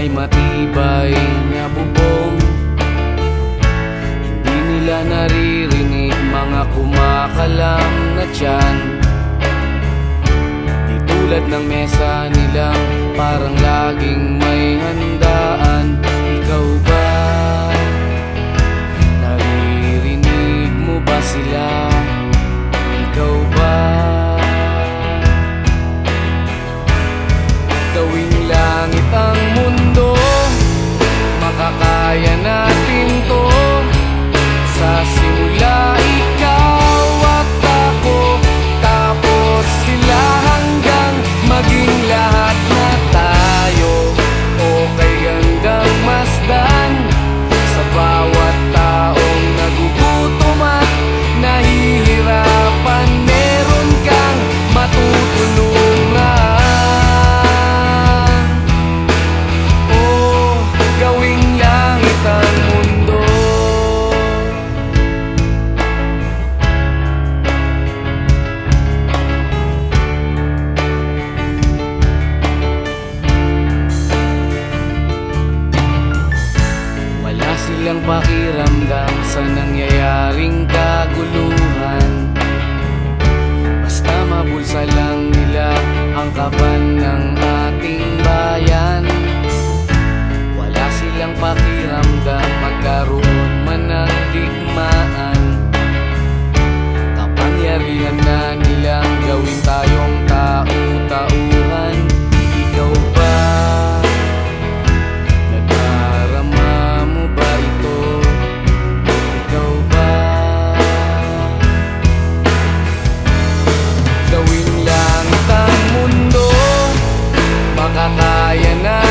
may matibay na bubong. Hindi nila naririnig mga kumakalam na tiyan. Di tulad ng mesa nilang parang laging may handa sa nangyayaring kaguluhan Basta mabulsa lang nila ang kapal I and I.